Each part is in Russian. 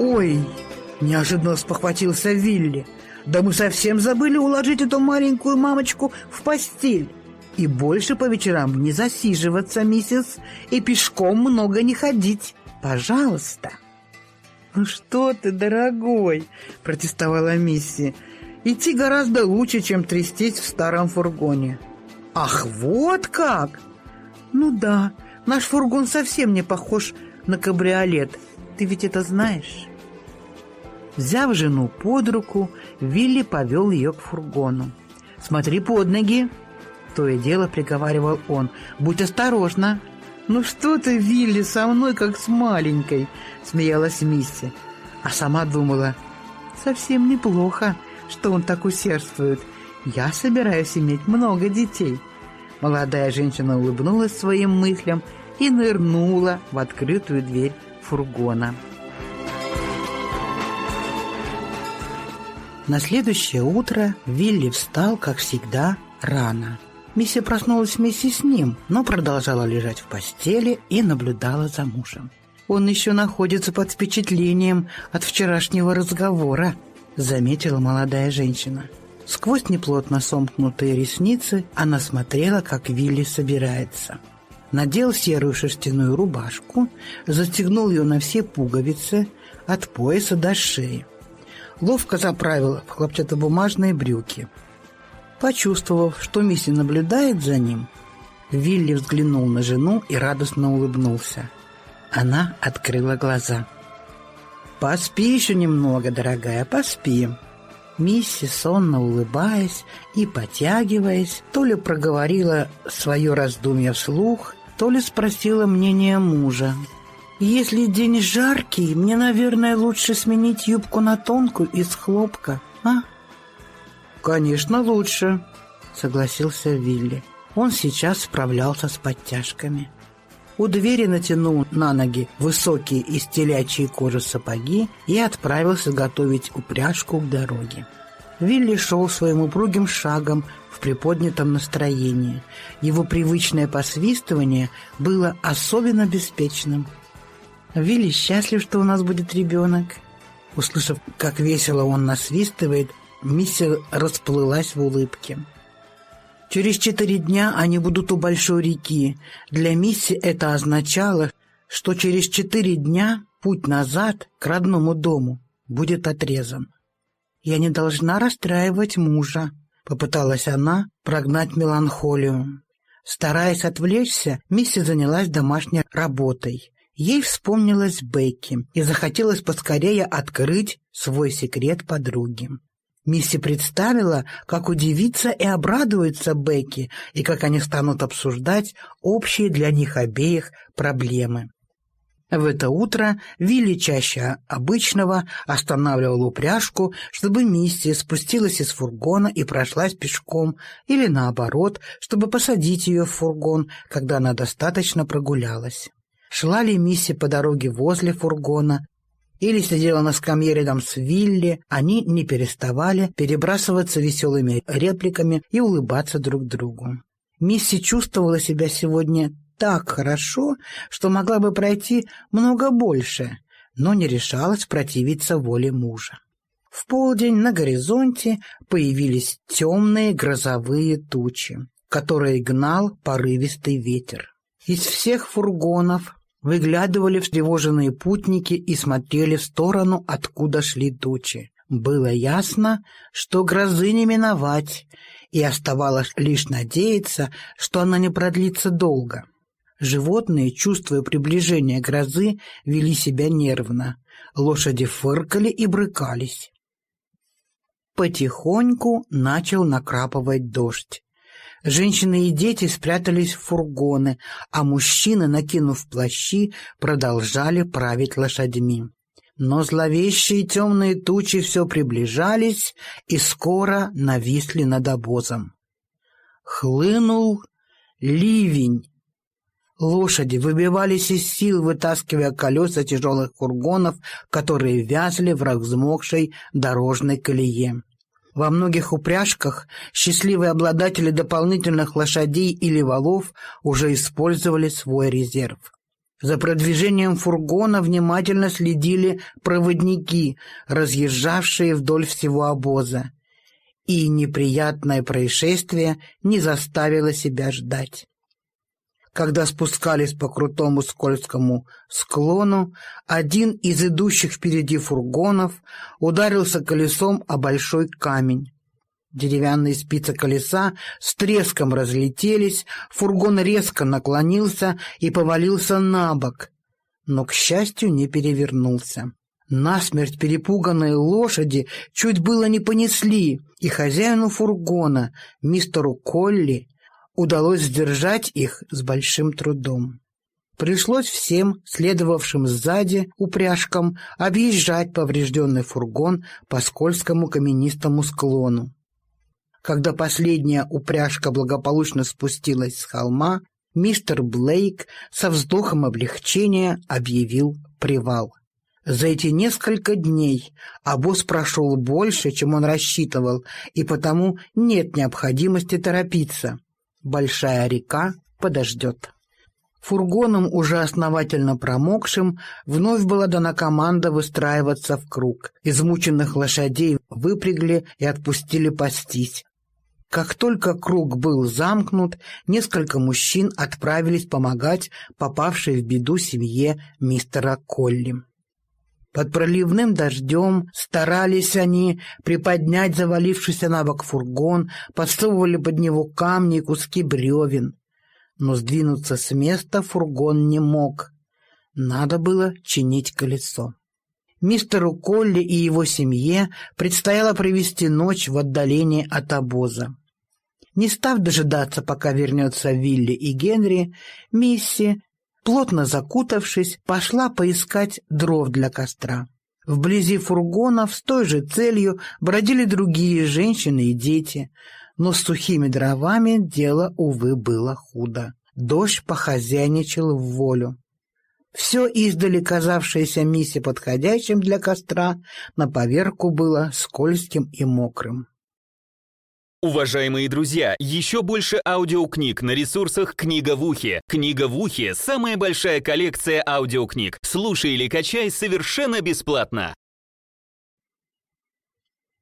«Ой!» – неожиданно спохватился Вилли. «Да мы совсем забыли уложить эту маленькую мамочку в постель. И больше по вечерам не засиживаться, миссис, и пешком много не ходить. Пожалуйста!» «Ну что ты, дорогой!» – протестовала Мисси. «Идти гораздо лучше, чем трястись в старом фургоне». «Ах, вот как!» «Ну да, наш фургон совсем не похож на кабриолет. Ты ведь это знаешь?» Взяв жену под руку, Вилли повел ее к фургону. «Смотри под ноги!» То и дело приговаривал он. «Будь осторожна!» «Ну что ты, Вилли, со мной как с маленькой!» Смеялась Мисси. А сама думала, «Совсем неплохо, что он так усердствует. Я собираюсь иметь много детей». Молодая женщина улыбнулась своим мыслям и нырнула в открытую дверь фургона. На следующее утро Вилли встал, как всегда, рано. Миссия проснулась вместе с ним, но продолжала лежать в постели и наблюдала за мужем. «Он еще находится под впечатлением от вчерашнего разговора», — заметила молодая женщина. Сквозь неплотно сомкнутые ресницы она смотрела, как Вилли собирается. Надел серую шерстяную рубашку, застегнул ее на все пуговицы, от пояса до шеи. Ловко заправил в хлопчатобумажные брюки. Почувствовав, что Мисси наблюдает за ним, Вилли взглянул на жену и радостно улыбнулся. Она открыла глаза. «Поспи еще немного, дорогая, поспи», Мисси, сонно улыбаясь и потягиваясь, то ли проговорила свое раздумье вслух, то ли спросила мнение мужа. «Если день жаркий, мне, наверное, лучше сменить юбку на тонкую из хлопка, а?» «Конечно, лучше», — согласился Вилли. Он сейчас справлялся с подтяжками. У двери натянул на ноги высокие из телячьей кожи сапоги и отправился готовить упряжку к дороге. Вилли шел своим упругим шагом в приподнятом настроении. Его привычное посвистывание было особенно беспечным. «Вилли счастлив, что у нас будет ребенок». Услышав, как весело он насвистывает, Миссия расплылась в улыбке. Через четыре дня они будут у большой реки. Для Мисси это означало, что через четыре дня путь назад к родному дому будет отрезан. «Я не должна расстраивать мужа», — попыталась она прогнать меланхолию. Стараясь отвлечься, Мисси занялась домашней работой. Ей вспомнилась Бекки и захотелось поскорее открыть свой секрет подруге. Мисси представила, как удивится и обрадуется Бекки, и как они станут обсуждать общие для них обеих проблемы. В это утро Вилли чаще обычного останавливал упряжку, чтобы Мисси спустилась из фургона и прошлась пешком, или наоборот, чтобы посадить ее в фургон, когда она достаточно прогулялась. Шла ли Мисси по дороге возле фургона, или сидела на скамье рядом с Вилли, они не переставали перебрасываться веселыми репликами и улыбаться друг другу. Мисси чувствовала себя сегодня так хорошо, что могла бы пройти много больше, но не решалась противиться воле мужа. В полдень на горизонте появились темные грозовые тучи, которые гнал порывистый ветер. Из всех фургонов Выглядывали встревоженные путники и смотрели в сторону, откуда шли тучи. Было ясно, что грозы не миновать, и оставалось лишь надеяться, что она не продлится долго. Животные, чувствуя приближение грозы, вели себя нервно. Лошади фыркали и брыкались. Потихоньку начал накрапывать дождь. Женщины и дети спрятались в фургоны, а мужчины, накинув плащи, продолжали править лошадьми. Но зловещие темные тучи все приближались и скоро нависли над обозом. Хлынул ливень. Лошади выбивались из сил, вытаскивая колеса тяжелых фургонов, которые вязли в размокшей дорожной колее. Во многих упряжках счастливые обладатели дополнительных лошадей или валов уже использовали свой резерв. За продвижением фургона внимательно следили проводники, разъезжавшие вдоль всего обоза. И неприятное происшествие не заставило себя ждать. Когда спускались по крутому скользкому склону, один из идущих впереди фургонов ударился колесом о большой камень. Деревянные спицы колеса с треском разлетелись, фургон резко наклонился и повалился на бок, но, к счастью, не перевернулся. Насмерть перепуганные лошади чуть было не понесли, и хозяину фургона, мистеру Колли, удалось сдержать их с большим трудом. Пришлось всем, следовавшим сзади упряжкам, объезжать поврежденный фургон по скользкому каменистому склону. Когда последняя упряжка благополучно спустилась с холма, мистер Блейк со вздохом облегчения объявил привал. За эти несколько дней обоз прошел больше, чем он рассчитывал, и потому нет необходимости торопиться. Большая река подождет. Фургоном, уже основательно промокшим, вновь была дана команда выстраиваться в круг. Измученных лошадей выпрягли и отпустили пастись. Как только круг был замкнут, несколько мужчин отправились помогать попавшей в беду семье мистера Колли. Под проливным дождем старались они приподнять завалившийся на бок фургон, подсовывали под него камни и куски бревен. Но сдвинуться с места фургон не мог. Надо было чинить колесо. Мистеру Колли и его семье предстояло провести ночь в отдалении от обоза. Не став дожидаться, пока вернется Вилли и Генри, Мисси плотно закутавшись, пошла поискать дров для костра. Вблизи фургонов с той же целью бродили другие женщины и дети, но с сухими дровами дело, увы, было худо. Дождь похозяйничал в волю. Все издали казавшееся Миссе подходящим для костра на поверку было скользким и мокрым. Уважаемые друзья, еще больше аудиокниг на ресурсах «Книга в ухе». «Книга в ухе» — самая большая коллекция аудиокниг. Слушай или качай совершенно бесплатно.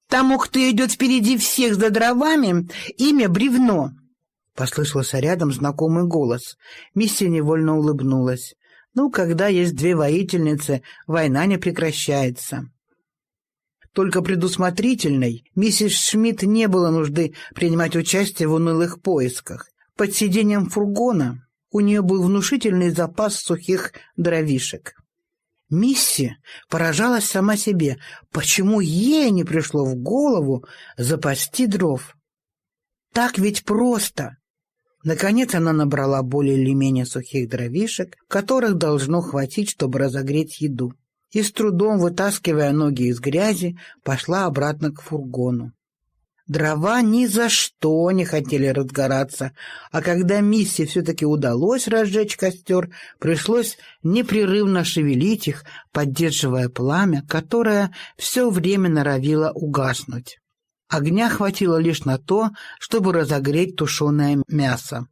«Тому, кто идет впереди всех за дровами, имя Бревно», — послышался рядом знакомый голос. Миссия невольно улыбнулась. «Ну, когда есть две воительницы, война не прекращается». Только предусмотрительной миссис Шмидт не было нужды принимать участие в унылых поисках. Под сиденьем фургона у нее был внушительный запас сухих дровишек. Мисси поражалась сама себе, почему ей не пришло в голову запасти дров. Так ведь просто. Наконец она набрала более или менее сухих дровишек, которых должно хватить, чтобы разогреть еду и с трудом, вытаскивая ноги из грязи, пошла обратно к фургону. Дрова ни за что не хотели разгораться, а когда миссии все-таки удалось разжечь костер, пришлось непрерывно шевелить их, поддерживая пламя, которое все время норовило угаснуть. Огня хватило лишь на то, чтобы разогреть тушеное мясо.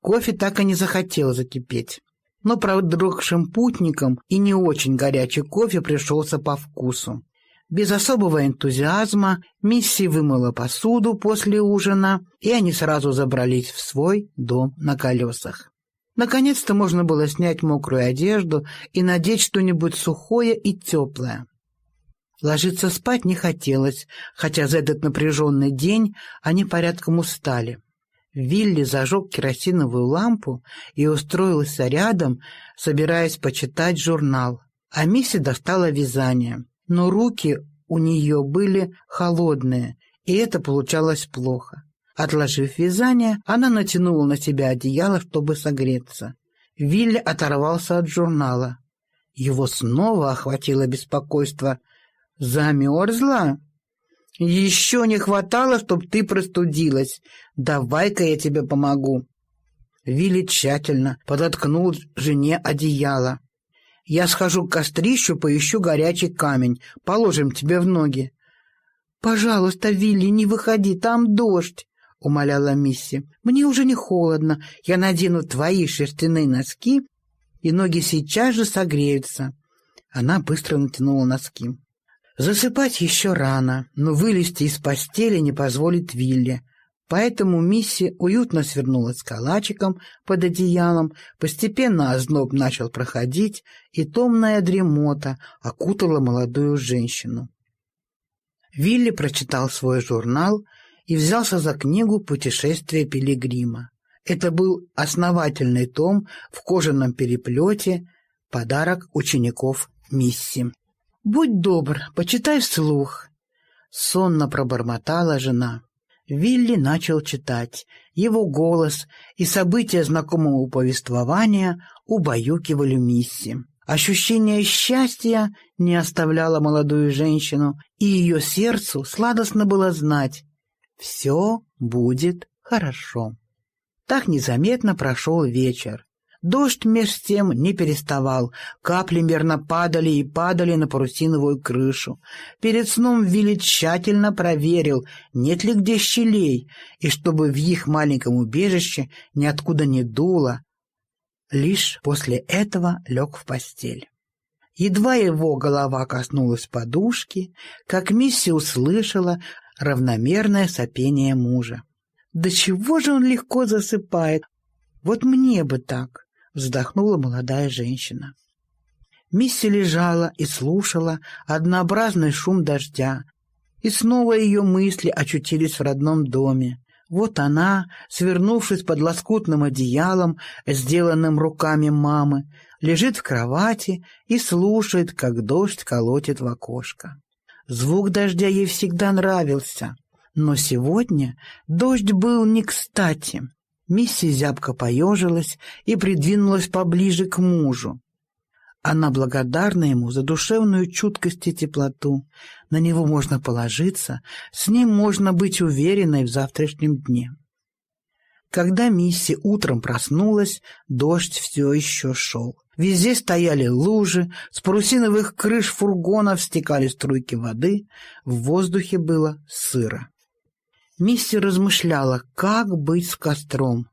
Кофе так и не захотел закипеть но продрогшим путникам и не очень горячий кофе пришелся по вкусу. Без особого энтузиазма Мисси вымыла посуду после ужина, и они сразу забрались в свой дом на колесах. Наконец-то можно было снять мокрую одежду и надеть что-нибудь сухое и теплое. Ложиться спать не хотелось, хотя за этот напряженный день они порядком устали. Вилли зажег керосиновую лампу и устроился рядом, собираясь почитать журнал. А Мисси достала вязание. Но руки у нее были холодные, и это получалось плохо. Отложив вязание, она натянула на себя одеяло, чтобы согреться. Вилли оторвался от журнала. Его снова охватило беспокойство. «Замерзла?» «Еще не хватало, чтоб ты простудилась. Давай-ка я тебе помогу». Вилли тщательно подоткнул жене одеяло. «Я схожу к кострищу, поищу горячий камень. Положим тебе в ноги». «Пожалуйста, Вилли, не выходи, там дождь», — умоляла Мисси. «Мне уже не холодно. Я надену твои шерстяные носки и ноги сейчас же согреются. Она быстро натянула носки. Засыпать еще рано, но вылезти из постели не позволит Вилли, поэтому Мисси уютно свернулась калачиком под одеялом, постепенно озноб начал проходить, и томная дремота окутала молодую женщину. Вилли прочитал свой журнал и взялся за книгу «Путешествие пилигрима». Это был основательный том в кожаном переплете, подарок учеников Мисси. «Будь добр, почитай вслух», — сонно пробормотала жена. Вилли начал читать. Его голос и события знакомого повествования убаюкивали Мисси. Ощущение счастья не оставляло молодую женщину, и ее сердцу сладостно было знать — все будет хорошо. Так незаметно прошел вечер. Дождь меж тем не переставал, капли мерно падали и падали на парусиновую крышу. Перед сном Вилли тщательно проверил, нет ли где щелей, и чтобы в их маленьком убежище ниоткуда не дуло. Лишь после этого лег в постель. Едва его голова коснулась подушки, как Мисси услышала равномерное сопение мужа. «Да чего же он легко засыпает? Вот мне бы так!» Вздохнула молодая женщина. Мисси лежала и слушала однообразный шум дождя, и снова ее мысли очутились в родном доме. Вот она, свернувшись под лоскутным одеялом, сделанным руками мамы, лежит в кровати и слушает, как дождь колотит в окошко. Звук дождя ей всегда нравился, но сегодня дождь был не кстати. Миссис зябко поежилась и придвинулась поближе к мужу. Она благодарна ему за душевную чуткость и теплоту. На него можно положиться, с ним можно быть уверенной в завтрашнем дне. Когда Мисси утром проснулась, дождь все еще шел. Везде стояли лужи, с парусиновых крыш фургонов стекали струйки воды, в воздухе было сыро. Мисси размышляла, как быть с костром.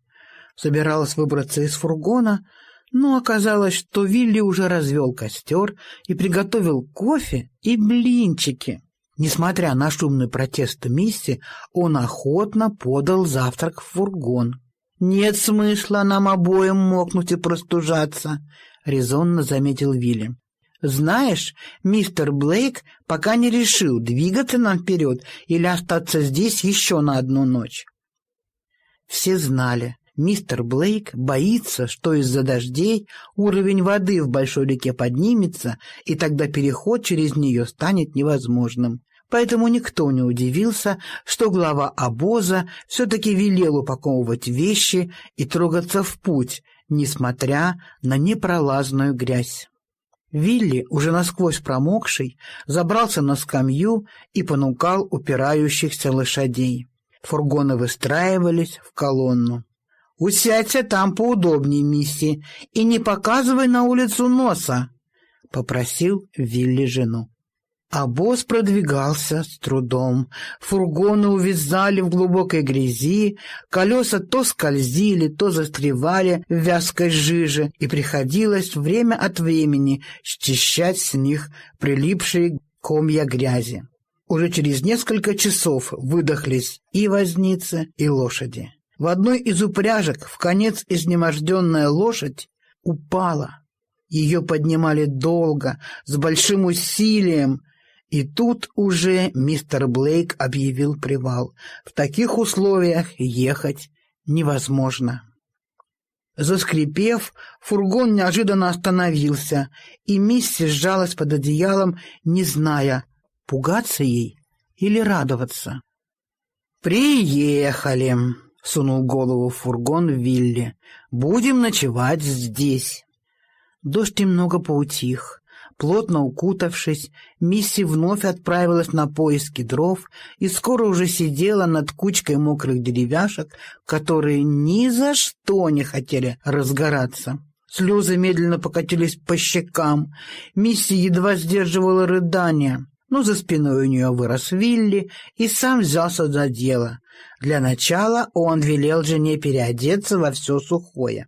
Собиралась выбраться из фургона, но оказалось, что Вилли уже развел костер и приготовил кофе и блинчики. Несмотря на шумный протест Мисси, он охотно подал завтрак в фургон. «Нет смысла нам обоим мокнуть и простужаться», — резонно заметил Вилли. Знаешь, мистер Блейк пока не решил, двигаться нам вперед или остаться здесь еще на одну ночь. Все знали, мистер Блейк боится, что из-за дождей уровень воды в большой реке поднимется, и тогда переход через нее станет невозможным. Поэтому никто не удивился, что глава обоза все-таки велел упаковывать вещи и трогаться в путь, несмотря на непролазную грязь. Вилли, уже насквозь промокший, забрался на скамью и понукал упирающихся лошадей. Фургоны выстраивались в колонну. «Усядься там поудобнее, мисси, и не показывай на улицу носа», — попросил Вилли жену. Босс продвигался с трудом. Фургоны увязали в глубокой грязи, колеса то скользили, то застревали в вязкой жиже, и приходилось время от времени счищать с них прилипшие комья грязи. Уже через несколько часов выдохлись и возницы, и лошади. В одной из упряжек в конец изнеможденная лошадь упала. Ее поднимали долго, с большим усилием, и тут уже мистер Блейк объявил привал. В таких условиях ехать невозможно. Заскрипев, фургон неожиданно остановился, и миссис сжалась под одеялом, не зная, пугаться ей или радоваться. «Приехали!» — сунул голову в фургон Вилли. «Будем ночевать здесь». Дождь немного поутих. Плотно укутавшись, Мисси вновь отправилась на поиски дров и скоро уже сидела над кучкой мокрых деревяшек, которые ни за что не хотели разгораться. Слезы медленно покатились по щекам. Мисси едва сдерживала рыдания. Но за спиной у нее вырос Вилли и сам взялся за дело. Для начала он велел жене переодеться во все сухое.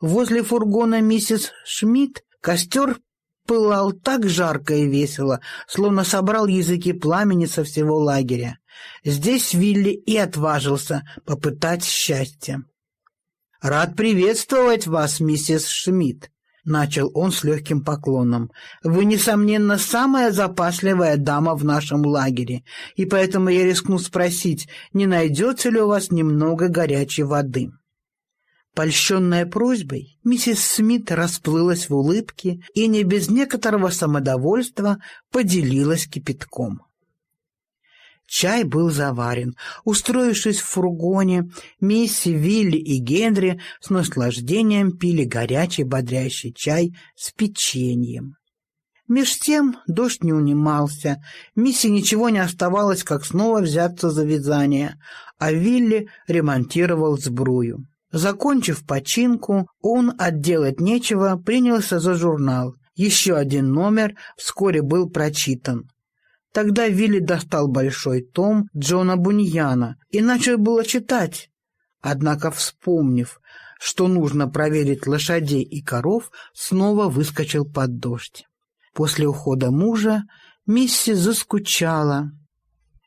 Возле фургона миссис Шмидт костер пылал так жарко и весело, словно собрал языки пламени со всего лагеря. Здесь Вилли и отважился попытать счастье. «Рад приветствовать вас, миссис Шмидт», — начал он с легким поклоном. «Вы, несомненно, самая запасливая дама в нашем лагере, и поэтому я рискну спросить, не найдется ли у вас немного горячей воды?» Польщенная просьбой, миссис Смит расплылась в улыбке и не без некоторого самодовольства поделилась кипятком. Чай был заварен. Устроившись в фургоне, Мисси, Вилли и Генри с наслаждением пили горячий бодрящий чай с печеньем. Меж тем дождь не унимался, Мисси ничего не оставалось, как снова взяться за вязание, а Вилли ремонтировал сбрую. Закончив починку, он, отделать нечего, принялся за журнал. Еще один номер вскоре был прочитан. Тогда Вилли достал большой том Джона Буньяна и начал было читать. Однако, вспомнив, что нужно проверить лошадей и коров, снова выскочил под дождь. После ухода мужа Мисси заскучала.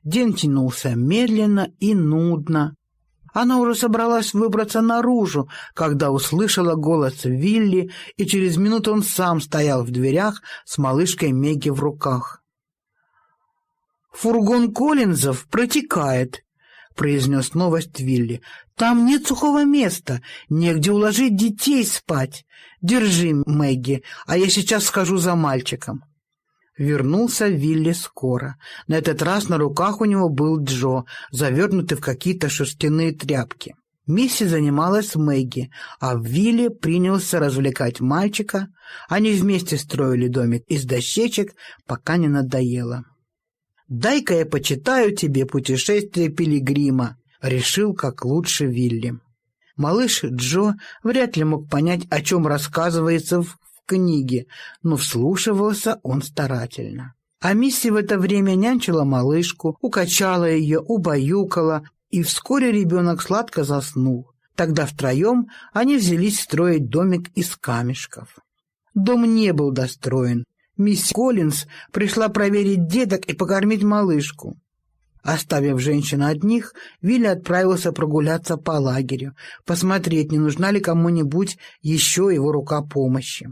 День тянулся медленно и нудно. Она уже собралась выбраться наружу, когда услышала голос Вилли, и через минуту он сам стоял в дверях с малышкой Мегги в руках. «Фургон Коллинзов протекает», — произнес новость Вилли. «Там нет сухого места, негде уложить детей спать. Держи, Мэгги, а я сейчас схожу за мальчиком». Вернулся Вилли скоро. На этот раз на руках у него был Джо, завернутый в какие-то шерстяные тряпки. Мисси занималась Мэгги, а Вилли принялся развлекать мальчика. Они вместе строили домик из дощечек, пока не надоело. «Дай-ка я почитаю тебе путешествие пилигрима», — решил как лучше Вилли. Малыш Джо вряд ли мог понять, о чем рассказывается в книге, но вслушивался он старательно. А Мисси в это время нянчила малышку, укачала ее, убаюкала, и вскоре ребенок сладко заснул. Тогда втроем они взялись строить домик из камешков. Дом не был достроен. Мисс Коллинз пришла проверить деток и покормить малышку. Оставив женщин одних, Вилли отправился прогуляться по лагерю, посмотреть, не нужна ли кому-нибудь еще его рука помощи.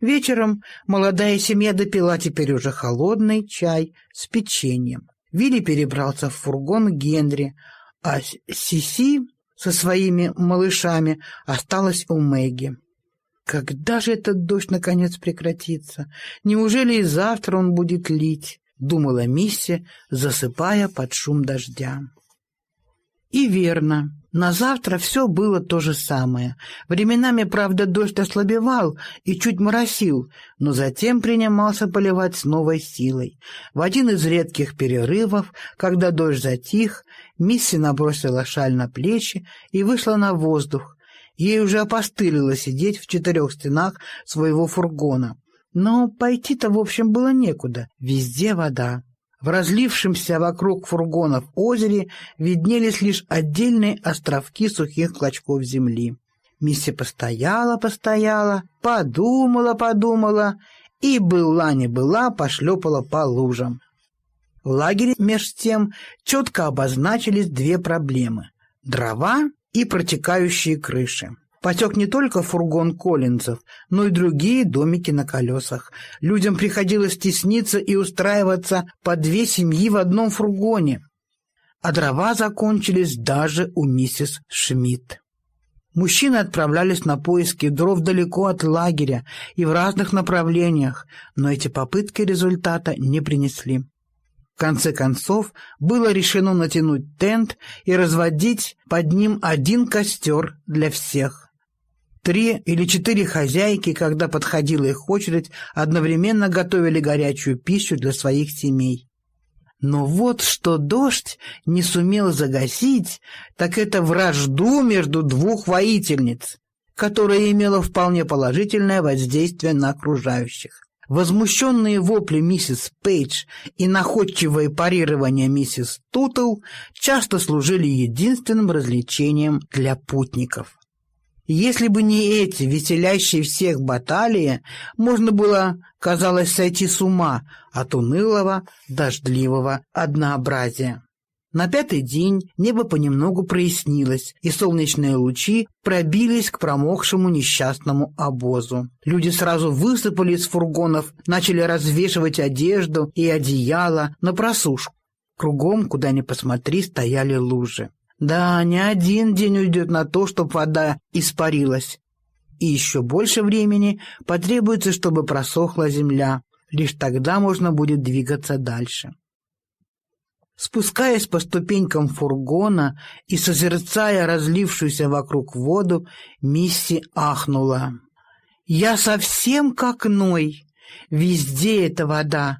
Вечером молодая семья допила теперь уже холодный чай с печеньем. Вилли перебрался в фургон Генри, а Сиси со своими малышами осталась у Мэгги. Когда же этот дождь наконец прекратится? Неужели и завтра он будет лить? Думала Мисси, засыпая под шум дождя. И верно. На завтра все было то же самое. Временами, правда, дождь ослабевал и чуть моросил, но затем принимался поливать с новой силой. В один из редких перерывов, когда дождь затих, Мисси набросила шаль на плечи и вышла на воздух. Ей уже опостылило сидеть в четырех стенах своего фургона. Но пойти-то, в общем, было некуда. Везде вода. В разлившемся вокруг фургонов озере виднелись лишь отдельные островки сухих клочков земли. Мисси постояла-постояла, подумала-подумала и была не была пошлепала по лужам. В лагере меж тем четко обозначились две проблемы – дрова и протекающие крыши. Потек не только фургон Коллинзов, но и другие домики на колесах. Людям приходилось тесниться и устраиваться по две семьи в одном фургоне. А дрова закончились даже у миссис Шмидт. Мужчины отправлялись на поиски дров далеко от лагеря и в разных направлениях, но эти попытки результата не принесли. В конце концов, было решено натянуть тент и разводить под ним один костер для всех. Три или четыре хозяйки, когда подходила их очередь, одновременно готовили горячую пищу для своих семей. Но вот что дождь не сумел загасить, так это вражду между двух воительниц, которая имела вполне положительное воздействие на окружающих. Возмущенные вопли миссис Пейдж и находчивое парирование миссис Тутл часто служили единственным развлечением для путников. Если бы не эти, веселящие всех баталии, можно было, казалось, сойти с ума от унылого, дождливого однообразия. На пятый день небо понемногу прояснилось, и солнечные лучи пробились к промокшему несчастному обозу. Люди сразу высыпали из фургонов, начали развешивать одежду и одеяло на просушку. Кругом, куда ни посмотри, стояли лужи. Да, не один день уйдет на то, чтобы вода испарилась. И еще больше времени потребуется, чтобы просохла земля. Лишь тогда можно будет двигаться дальше. Спускаясь по ступенькам фургона и созерцая разлившуюся вокруг воду, Мисси ахнула. «Я совсем как Ной. Везде эта вода.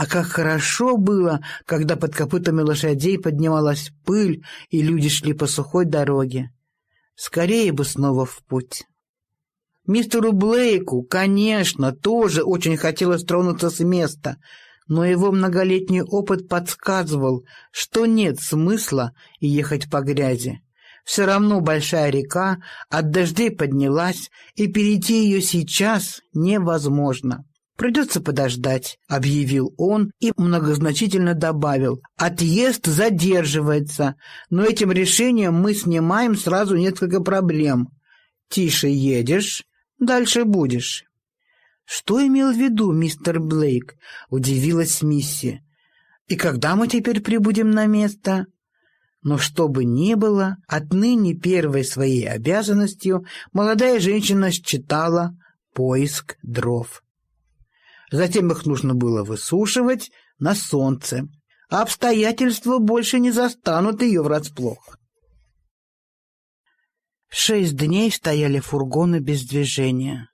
А как хорошо было, когда под копытами лошадей поднималась пыль, и люди шли по сухой дороге. Скорее бы снова в путь. Мистеру Блейку, конечно, тоже очень хотелось тронуться с места, но его многолетний опыт подсказывал, что нет смысла ехать по грязи. Все равно большая река от дождей поднялась, и перейти ее сейчас невозможно. «Придется подождать», — объявил он и многозначительно добавил. «Отъезд задерживается, но этим решением мы снимаем сразу несколько проблем. Тише едешь, дальше будешь». «Что имел в виду мистер Блейк?» — удивилась Мисси. «И когда мы теперь прибудем на место?» Но что бы ни было, отныне первой своей обязанностью молодая женщина считала поиск дров. Затем их нужно было высушивать на солнце. А обстоятельства больше не застанут ее врасплох. Шесть дней стояли фургоны без движения.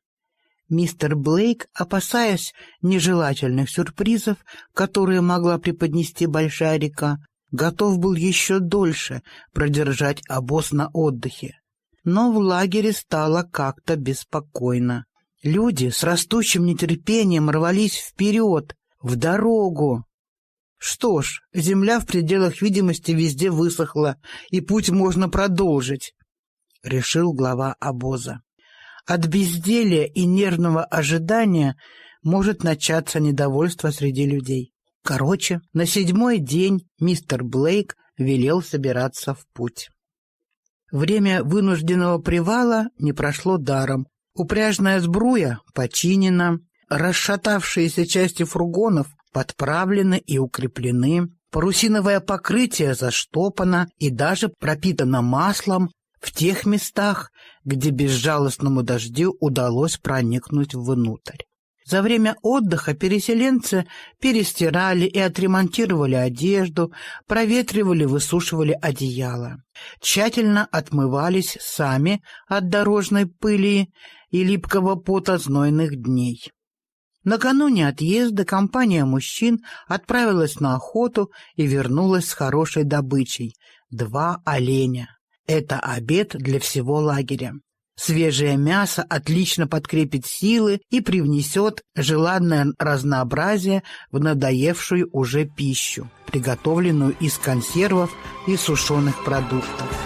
Мистер Блейк, опасаясь нежелательных сюрпризов, которые могла преподнести большая река, готов был еще дольше продержать обоз на отдыхе. Но в лагере стало как-то беспокойно. Люди с растущим нетерпением рвались вперед, в дорогу. Что ж, земля в пределах видимости везде высохла, и путь можно продолжить, — решил глава обоза. От безделия и нервного ожидания может начаться недовольство среди людей. Короче, на седьмой день мистер Блейк велел собираться в путь. Время вынужденного привала не прошло даром, Упряжная сбруя починена, расшатавшиеся части фургонов подправлены и укреплены, парусиновое покрытие заштопано и даже пропитано маслом в тех местах, где безжалостному дождю удалось проникнуть внутрь. За время отдыха переселенцы перестирали и отремонтировали одежду, проветривали, высушивали одеяло. Тщательно отмывались сами от дорожной пыли и липкого пота знойных дней. Накануне отъезда компания мужчин отправилась на охоту и вернулась с хорошей добычей — два оленя. Это обед для всего лагеря. Свежее мясо отлично подкрепит силы и привнесет желанное разнообразие в надоевшую уже пищу, приготовленную из консервов и сушеных продуктов.